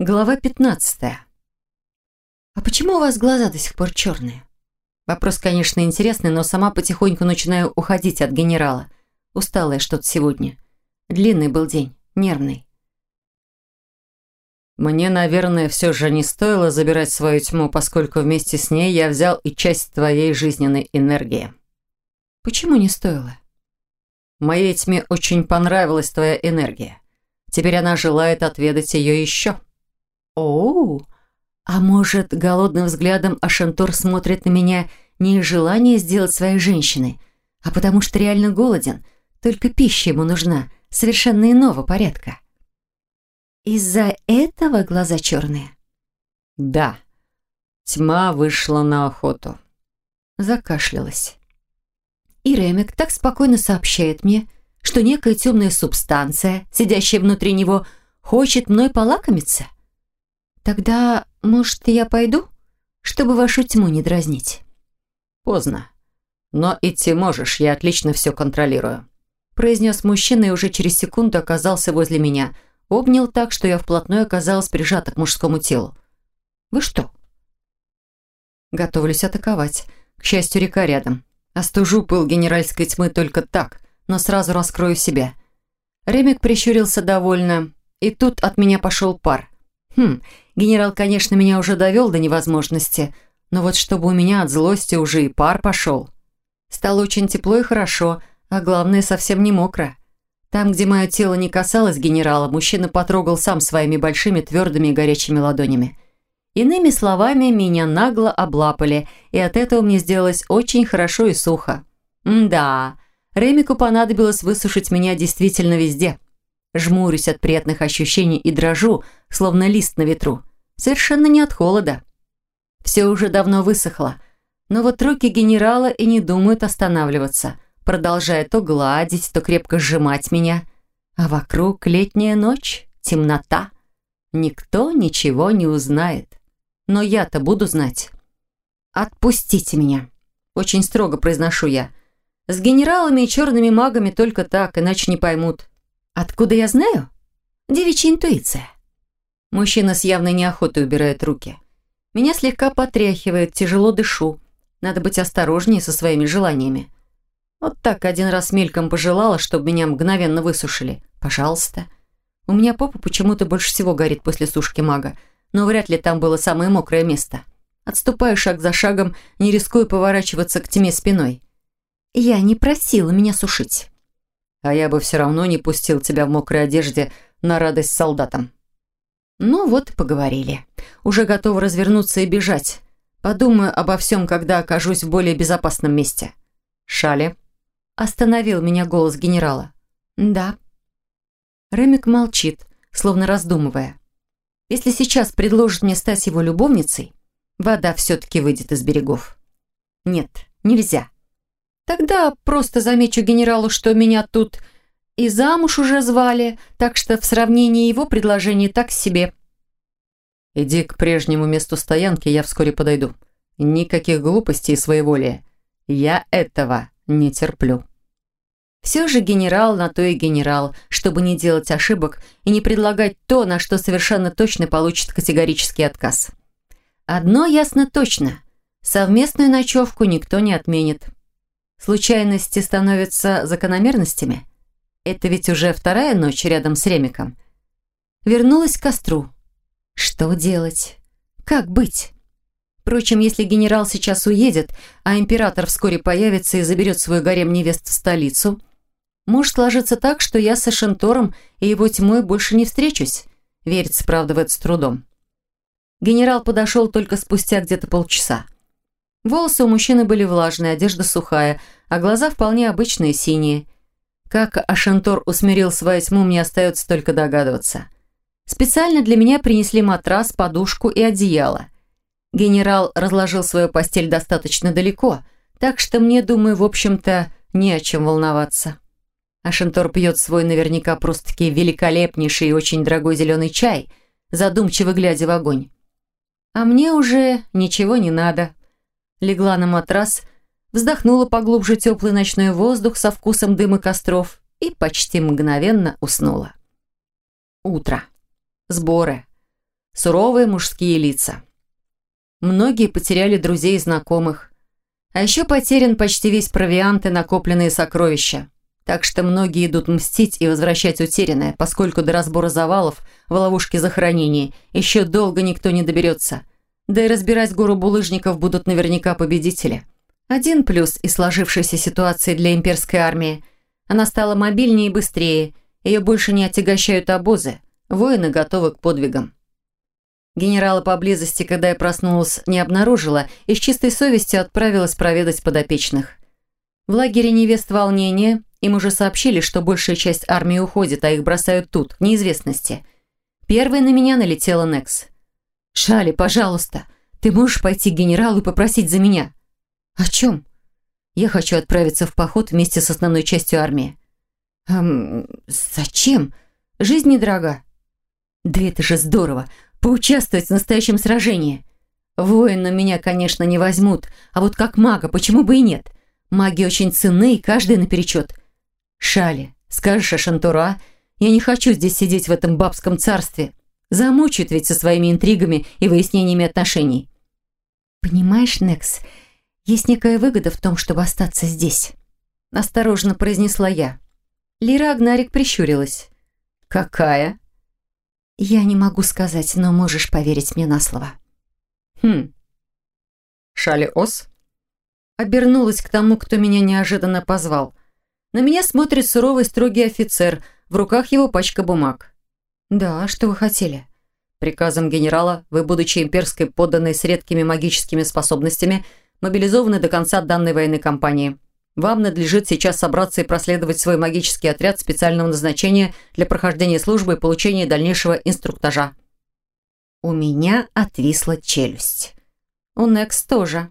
Глава 15. «А почему у вас глаза до сих пор черные?» Вопрос, конечно, интересный, но сама потихоньку начинаю уходить от генерала. Усталая что-то сегодня. Длинный был день, нервный. Мне, наверное, все же не стоило забирать свою тьму, поскольку вместе с ней я взял и часть твоей жизненной энергии. Почему не стоило? Моей тьме очень понравилась твоя энергия. Теперь она желает отведать ее еще. Оу, а может, голодным взглядом Ашентор смотрит на меня не из желания сделать своей женщиной, а потому что реально голоден, только пища ему нужна, совершенно иного порядка. Из-за этого глаза черные? Да. Тьма вышла на охоту. Закашлялась. И Ремик так спокойно сообщает мне, что некая темная субстанция, сидящая внутри него, хочет мной полакомиться. Тогда, может, я пойду, чтобы вашу тьму не дразнить? Поздно. Но идти можешь, я отлично все контролирую. Произнес мужчина и уже через секунду оказался возле меня. Обнял так, что я вплотную оказалась прижата к мужскому телу. «Вы что?» Готовлюсь атаковать. К счастью, река рядом. Остужу пыл генеральской тьмы только так, но сразу раскрою себя. Ремик прищурился довольно, и тут от меня пошел пар. Хм, генерал, конечно, меня уже довел до невозможности, но вот чтобы у меня от злости уже и пар пошел. Стало очень тепло и хорошо, а главное, совсем не мокро. Там, где мое тело не касалось генерала, мужчина потрогал сам своими большими твердыми и горячими ладонями. Иными словами, меня нагло облапали, и от этого мне сделалось очень хорошо и сухо. М-да, Ремику понадобилось высушить меня действительно везде. Жмурюсь от приятных ощущений и дрожу, словно лист на ветру. Совершенно не от холода. Все уже давно высохло, но вот руки генерала и не думают останавливаться, продолжая то гладить, то крепко сжимать меня. А вокруг летняя ночь, темнота. Никто ничего не узнает. Но я-то буду знать. «Отпустите меня!» Очень строго произношу я. «С генералами и черными магами только так, иначе не поймут. Откуда я знаю? Девичья интуиция». Мужчина с явной неохотой убирает руки. Меня слегка потряхивает, тяжело дышу. Надо быть осторожнее со своими желаниями. Вот так один раз мельком пожелала, чтобы меня мгновенно высушили. Пожалуйста. У меня попа почему-то больше всего горит после сушки мага но вряд ли там было самое мокрое место. Отступаю шаг за шагом, не рискую поворачиваться к тьме спиной. Я не просила меня сушить. А я бы все равно не пустил тебя в мокрой одежде на радость солдатам. Ну вот и поговорили. Уже готова развернуться и бежать. Подумаю обо всем, когда окажусь в более безопасном месте. Шали. Остановил меня голос генерала. Да. Ремик молчит, словно раздумывая. Если сейчас предложит мне стать его любовницей, вода все-таки выйдет из берегов. Нет, нельзя. Тогда просто замечу генералу, что меня тут и замуж уже звали, так что в сравнении его предложение так себе. Иди к прежнему месту стоянки, я вскоре подойду. Никаких глупостей и своеволия. Я этого не терплю. Все же генерал на то и генерал, чтобы не делать ошибок и не предлагать то, на что совершенно точно получит категорический отказ. Одно ясно точно – совместную ночевку никто не отменит. Случайности становятся закономерностями. Это ведь уже вторая ночь рядом с Ремиком. Вернулась к костру. Что делать? Как быть? Впрочем, если генерал сейчас уедет, а император вскоре появится и заберет свой гарем невест в столицу – может сложиться так, что я с Эшентором и его тьмой больше не встречусь. Верится, правда, в это с трудом. Генерал подошел только спустя где-то полчаса. Волосы у мужчины были влажные, одежда сухая, а глаза вполне обычные, синие. Как Ашентор усмирил свою тьму, мне остается только догадываться. Специально для меня принесли матрас, подушку и одеяло. Генерал разложил свою постель достаточно далеко, так что мне, думаю, в общем-то, не о чем волноваться. А Шентор пьет свой наверняка просто-таки великолепнейший и очень дорогой зеленый чай, задумчиво глядя в огонь. А мне уже ничего не надо. Легла на матрас, вздохнула поглубже теплый ночной воздух со вкусом дыма костров и почти мгновенно уснула. Утро. Сборы. суровые мужские лица. Многие потеряли друзей и знакомых. А еще потерян почти весь провиант и накопленные сокровища. Так что многие идут мстить и возвращать утерянное, поскольку до разбора завалов в ловушке захоронений еще долго никто не доберется. Да и разбирать гору булыжников будут наверняка победители. Один плюс из сложившейся ситуации для имперской армии. Она стала мобильнее и быстрее, ее больше не отягощают обозы, воины готовы к подвигам. Генерала поблизости, когда я проснулась, не обнаружила и с чистой совестью отправилась проведать подопечных. В лагере невест волнения им уже сообщили, что большая часть армии уходит, а их бросают тут, в неизвестности. Первой на меня налетела Некс. «Шали, пожалуйста, ты можешь пойти к генералу и попросить за меня?» «О чем?» «Я хочу отправиться в поход вместе с основной частью армии». «Эм, зачем? Жизнь недорога». «Да это же здорово! поучаствовать в настоящем сражении. Воина меня, конечно, не возьмут, а вот как мага, почему бы и нет? Маги очень ценны, и каждый наперечет. Шали, скажешь Ашантура, я не хочу здесь сидеть в этом бабском царстве. Замучают ведь со своими интригами и выяснениями отношений. Понимаешь, Некс, есть некая выгода в том, чтобы остаться здесь. Осторожно произнесла я. Лира Агнарик прищурилась. «Какая?» «Я не могу сказать, но можешь поверить мне на слово». «Хм. Шали Ос?» Обернулась к тому, кто меня неожиданно позвал. На меня смотрит суровый строгий офицер, в руках его пачка бумаг. «Да, что вы хотели?» Приказом генерала вы, будучи имперской подданной с редкими магическими способностями, мобилизованы до конца данной военной кампании. Вам надлежит сейчас собраться и проследовать свой магический отряд специального назначения для прохождения службы и получения дальнейшего инструктажа. У меня отвисла челюсть. У Некс тоже.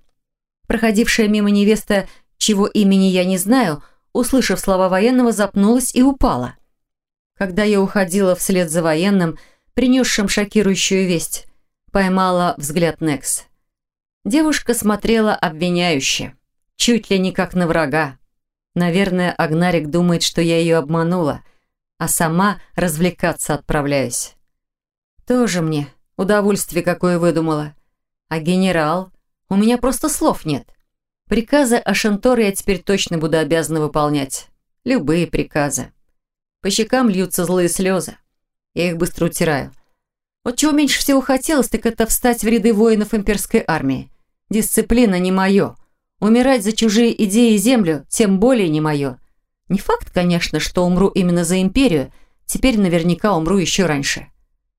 Проходившая мимо невеста, чего имени я не знаю, услышав слова военного, запнулась и упала. Когда я уходила вслед за военным, принесшим шокирующую весть, поймала взгляд Некс. Девушка смотрела обвиняюще. Чуть ли не как на врага. Наверное, Агнарик думает, что я ее обманула, а сама развлекаться отправляюсь. Тоже мне удовольствие какое выдумала. А генерал? У меня просто слов нет. Приказы Ашентора я теперь точно буду обязана выполнять. Любые приказы. По щекам льются злые слезы. Я их быстро утираю. Вот чего меньше всего хотелось, так это встать в ряды воинов имперской армии. Дисциплина не мое. Умирать за чужие идеи и землю тем более не мое. Не факт, конечно, что умру именно за империю, теперь наверняка умру еще раньше.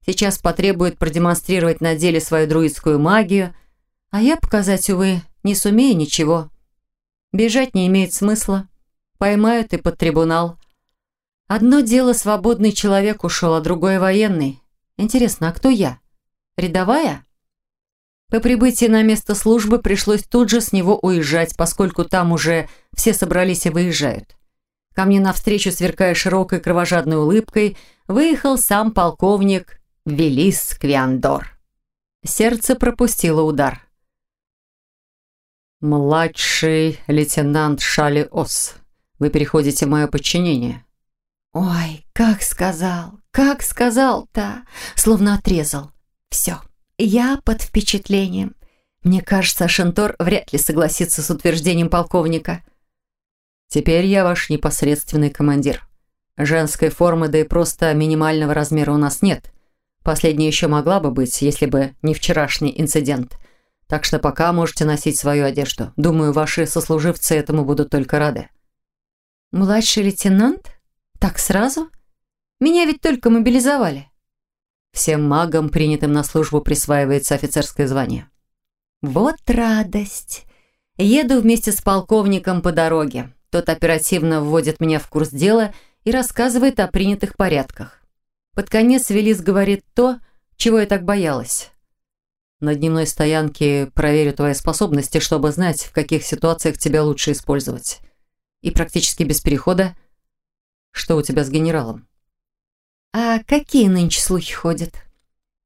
Сейчас потребует продемонстрировать на деле свою друидскую магию, а я показать, увы, не сумею ничего. Бежать не имеет смысла. Поймают и под трибунал. Одно дело свободный человек ушел, а другое военный. Интересно, а кто я? Рядовая? По прибытии на место службы пришлось тут же с него уезжать, поскольку там уже все собрались и выезжают. Ко мне навстречу, сверкая широкой кровожадной улыбкой, выехал сам полковник Велис Квиандор. Сердце пропустило удар. «Младший лейтенант Шали Ос, вы переходите в мое подчинение». «Ой, как сказал, как сказал-то!» Словно отрезал. «Все, я под впечатлением. Мне кажется, Шентор вряд ли согласится с утверждением полковника. Теперь я ваш непосредственный командир. Женской формы, да и просто минимального размера у нас нет. Последняя еще могла бы быть, если бы не вчерашний инцидент. Так что пока можете носить свою одежду. Думаю, ваши сослуживцы этому будут только рады. Младший лейтенант? Так сразу? Меня ведь только мобилизовали. Всем магам, принятым на службу, присваивается офицерское звание. Вот радость. Еду вместе с полковником по дороге. Тот оперативно вводит меня в курс дела и рассказывает о принятых порядках. Под конец Велис говорит то, чего я так боялась. На дневной стоянке проверю твои способности, чтобы знать, в каких ситуациях тебя лучше использовать. И практически без перехода. Что у тебя с генералом? «А какие нынче слухи ходят?»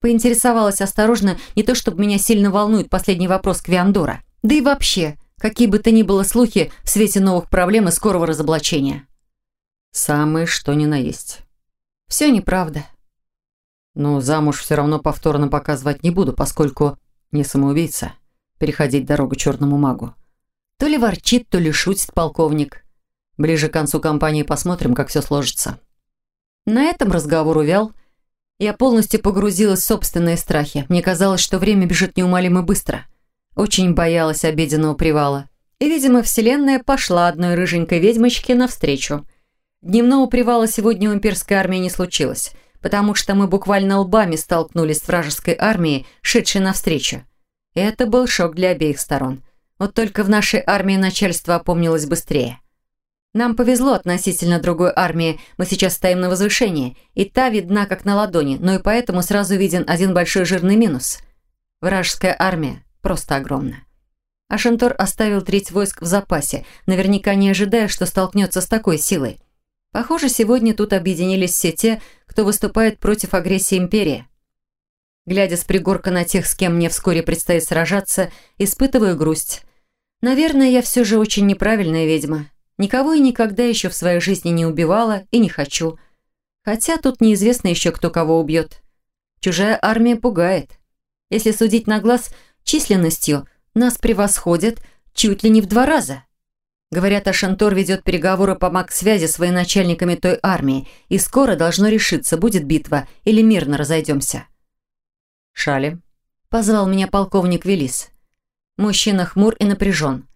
Поинтересовалась осторожно, не то чтобы меня сильно волнует последний вопрос Квиандора. Да и вообще, какие бы то ни было слухи в свете новых проблем и скорого разоблачения. «Самые что ни на есть». «Все неправда». «Ну, замуж все равно повторно показывать не буду, поскольку не самоубийца. Переходить дорогу черному магу». То ли ворчит, то ли шутит полковник. Ближе к концу кампании посмотрим, как все сложится. На этом разговор увял. Я полностью погрузилась в собственные страхи. Мне казалось, что время бежит неумолимо быстро. Очень боялась обеденного привала. И, видимо, вселенная пошла одной рыженькой ведьмочке навстречу. Дневного привала сегодня у имперской армии не случилось, потому что мы буквально лбами столкнулись с вражеской армией, шедшей навстречу. И это был шок для обеих сторон. Вот только в нашей армии начальство опомнилось быстрее. Нам повезло относительно другой армии, мы сейчас стоим на возвышении, и та видна как на ладони, но и поэтому сразу виден один большой жирный минус. Вражеская армия просто огромна. Ашантор оставил треть войск в запасе, наверняка не ожидая, что столкнется с такой силой. Похоже, сегодня тут объединились все те, кто выступает против агрессии империи. Глядя с пригорка на тех, с кем мне вскоре предстоит сражаться, испытываю грусть. Наверное, я все же очень неправильная ведьма. Никого и никогда еще в своей жизни не убивала и не хочу. Хотя тут неизвестно еще, кто кого убьет. Чужая армия пугает. Если судить на глаз, численностью нас превосходят чуть ли не в два раза. Говорят, Ашантор ведет переговоры по маг-связи с военачальниками той армии, и скоро должно решиться, будет битва или мирно разойдемся. «Шали», — позвал меня полковник Велис. Мужчина хмур и напряжен.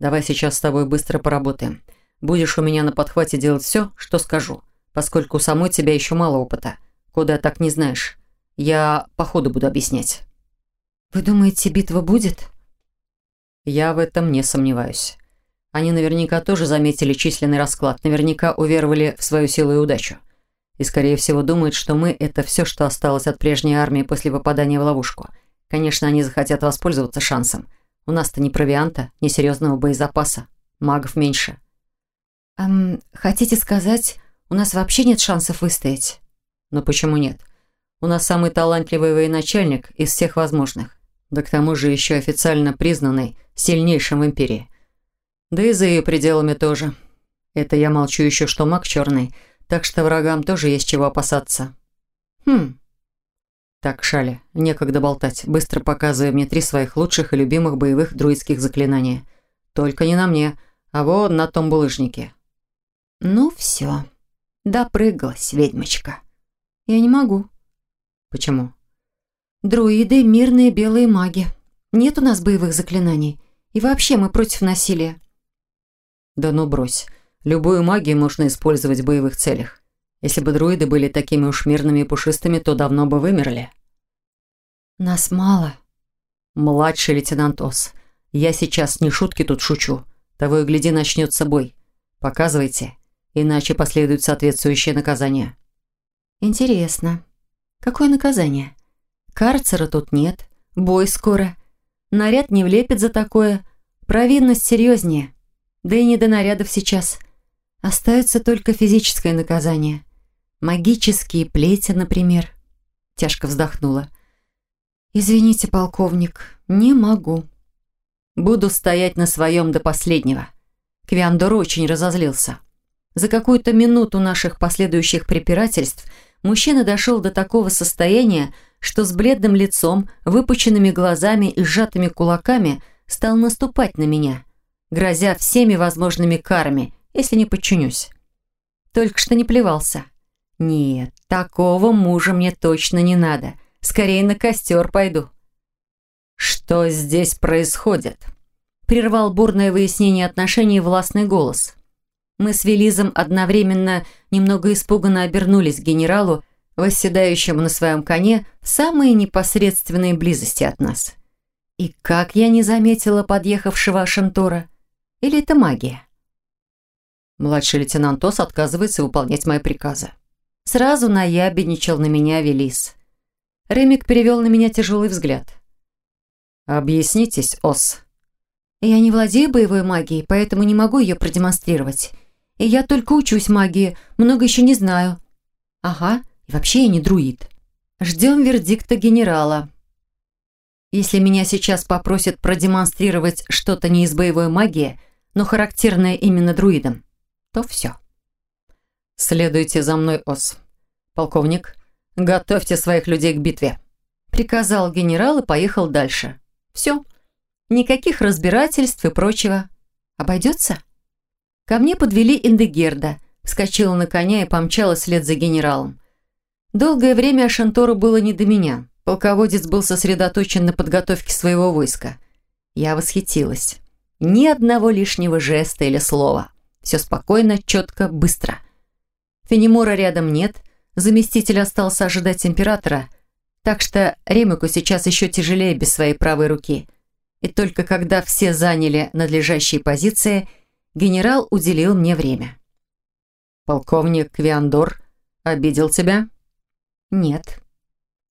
«Давай сейчас с тобой быстро поработаем. Будешь у меня на подхвате делать все, что скажу, поскольку у самой тебя еще мало опыта. Куда так не знаешь. Я по ходу буду объяснять». «Вы думаете, битва будет?» «Я в этом не сомневаюсь. Они наверняка тоже заметили численный расклад, наверняка уверовали в свою силу и удачу. И, скорее всего, думают, что мы – это все, что осталось от прежней армии после попадания в ловушку. Конечно, они захотят воспользоваться шансом. У нас-то ни провианта, ни серьезного боезапаса. Магов меньше». Эм, хотите сказать, у нас вообще нет шансов выстоять? Но почему нет? У нас самый талантливый военачальник из всех возможных. Да к тому же еще официально признанный сильнейшим в империи. Да и за ее пределами тоже. Это я молчу еще, что маг черный, так что врагам тоже есть чего опасаться. Хм. Так, Шали, некогда болтать. Быстро показывай мне три своих лучших и любимых боевых друидских заклинания. Только не на мне, а вот на том булыжнике. Ну все, допрыгалась ведьмочка. Я не могу. Почему? Друиды – мирные белые маги. Нет у нас боевых заклинаний. И вообще мы против насилия. Да ну брось. Любую магию можно использовать в боевых целях. Если бы друиды были такими уж мирными и пушистыми, то давно бы вымерли. Нас мало. Младший лейтенант Ос. Я сейчас не шутки тут шучу. Того и гляди, начнется бой. Показывайте иначе последует соответствующее наказание. Интересно. Какое наказание? Карцера тут нет, бой скоро. Наряд не влепит за такое. Провинность серьезнее. Да и не до нарядов сейчас. Остается только физическое наказание. Магические плети, например. Тяжко вздохнула. «Извините, полковник, не могу». «Буду стоять на своем до последнего». Квиандор очень разозлился. За какую-то минуту наших последующих препирательств мужчина дошел до такого состояния, что с бледным лицом, выпученными глазами и сжатыми кулаками стал наступать на меня, грозя всеми возможными карами, если не подчинюсь. Только что не плевался. Нет, такого мужа мне точно не надо. Скорее на костер пойду. «Что здесь происходит?» Прервал бурное выяснение отношений властный голос. Мы с Велизом одновременно немного испуганно обернулись к генералу, восседающему на своем коне в самой непосредственной близости от нас. И как я не заметила подъехавшего Ашантора? Или это магия? Младший лейтенант Тос отказывается выполнять мои приказы. Сразу наябедничал на меня Велис. Ремик перевел на меня тяжелый взгляд. «Объяснитесь, Ос». «Я не владею боевой магией, поэтому не могу ее продемонстрировать. И я только учусь магии, много еще не знаю. Ага, и вообще я не друид. Ждем вердикта генерала. Если меня сейчас попросят продемонстрировать что-то не из боевой магии, но характерное именно друидам, то все. Следуйте за мной, Ос. Полковник, готовьте своих людей к битве», приказал генерал и поехал дальше. Все. Никаких разбирательств и прочего. Обойдется? Ко мне подвели Индегерда, вскочила на коня и помчалась вслед за генералом. Долгое время Ашантору было не до меня. Полководец был сосредоточен на подготовке своего войска. Я восхитилась. Ни одного лишнего жеста или слова. Все спокойно, четко, быстро. Фенемора рядом нет, заместитель остался ожидать императора, так что Ремику сейчас еще тяжелее без своей правой руки. И только когда все заняли надлежащие позиции, генерал уделил мне время. «Полковник Квиандор обидел тебя?» «Нет».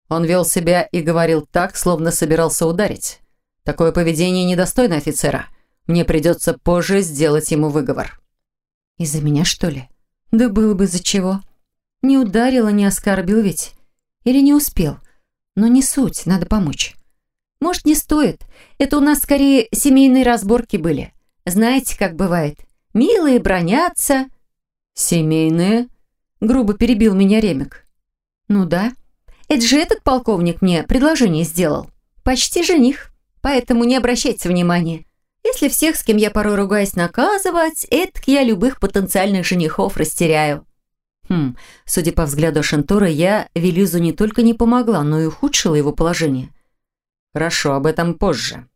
Он вел себя и говорил так, словно собирался ударить. Такое поведение недостойно офицера – мне придется позже сделать ему выговор». «Из-за меня, что ли?» «Да было бы за чего. Не ударила, не оскорбил ведь. Или не успел. Но не суть, надо помочь». «Может, не стоит. Это у нас скорее семейные разборки были. Знаете, как бывает. Милые бронятся». «Семейные?» Грубо перебил меня Ремик. «Ну да. Это же этот полковник мне предложение сделал. Почти жених. Поэтому не обращайте внимания. Если всех, с кем я порой ругаюсь, наказывать, это я любых потенциальных женихов растеряю. Хм, судя по взгляду Шантора, я Велизу не только не помогла, но и ухудшила его положение. Хорошо, об этом позже.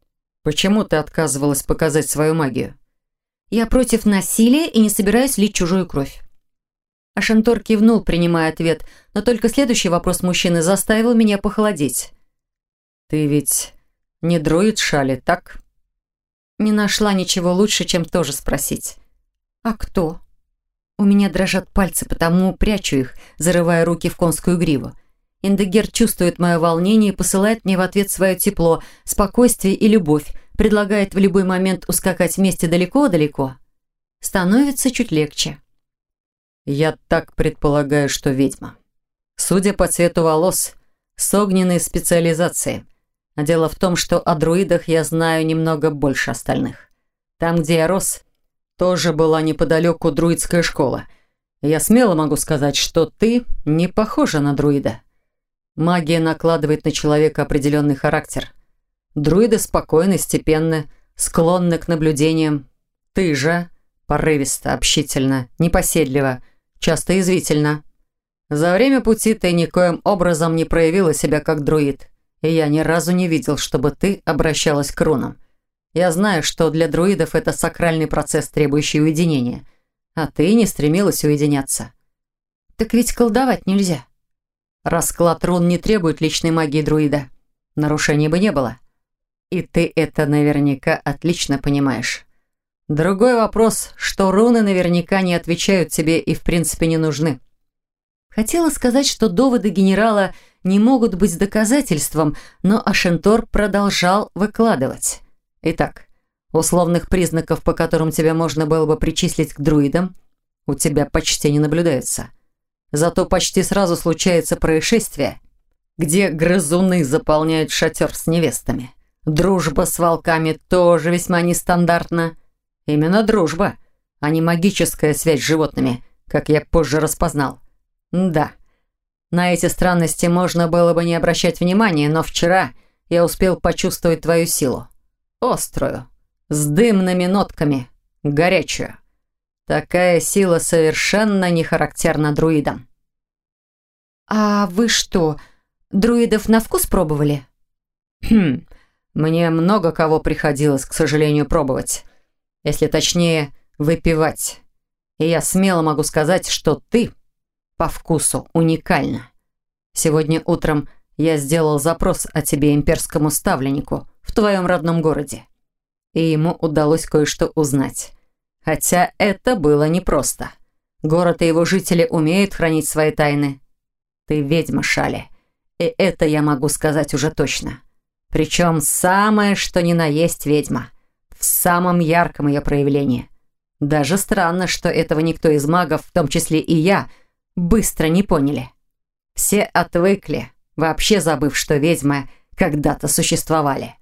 Почему ты отказывалась показать свою магию? Я против насилия и не собираюсь лить чужую кровь. Ашантор кивнул, принимая ответ, но только следующий вопрос мужчины заставил меня похолодеть. «Ты ведь не дроид Шали, так?» Не нашла ничего лучше, чем тоже спросить. «А кто?» У меня дрожат пальцы, потому прячу их, зарывая руки в конскую гриву. Индегер чувствует мое волнение и посылает мне в ответ свое тепло, спокойствие и любовь, предлагает в любой момент ускакать вместе далеко-далеко. Становится чуть легче. Я так предполагаю, что ведьма. Судя по цвету волос, с огненной специализацией. А дело в том, что о друидах я знаю немного больше остальных. Там, где я рос, тоже была неподалеку друидская школа. Я смело могу сказать, что ты не похожа на друида. Магия накладывает на человека определенный характер. Друиды спокойны, степенны, склонны к наблюдениям. Ты же порывисто, общительно, непоседливо, часто извительно. За время пути ты никоим образом не проявила себя как друид – и я ни разу не видел, чтобы ты обращалась к рунам. Я знаю, что для друидов это сакральный процесс, требующий уединения. А ты не стремилась уединяться. Так ведь колдовать нельзя. Расклад рун не требует личной магии друида. Нарушений бы не было. И ты это наверняка отлично понимаешь. Другой вопрос, что руны наверняка не отвечают тебе и в принципе не нужны. Хотела сказать, что доводы генерала – не могут быть доказательством, но Ашентор продолжал выкладывать. Итак, условных признаков, по которым тебя можно было бы причислить к друидам, у тебя почти не наблюдается. Зато почти сразу случается происшествие, где грызуны заполняют шатер с невестами. Дружба с волками тоже весьма нестандартна. Именно дружба, а не магическая связь с животными, как я позже распознал. Да, на эти странности можно было бы не обращать внимания, но вчера я успел почувствовать твою силу. Острую, с дымными нотками, горячую. Такая сила совершенно не характерна друидам. «А вы что, друидов на вкус пробовали?» «Хм, мне много кого приходилось, к сожалению, пробовать. Если точнее, выпивать. И я смело могу сказать, что ты по вкусу уникально. Сегодня утром я сделал запрос о тебе имперскому ставленнику в твоем родном городе. И ему удалось кое-что узнать. Хотя это было непросто. Город и его жители умеют хранить свои тайны. Ты ведьма, Шали. И это я могу сказать уже точно. Причем самое, что ни на есть ведьма. В самом ярком ее проявлении. Даже странно, что этого никто из магов, в том числе и я, быстро не поняли. Все отвыкли, вообще забыв, что ведьмы когда-то существовали.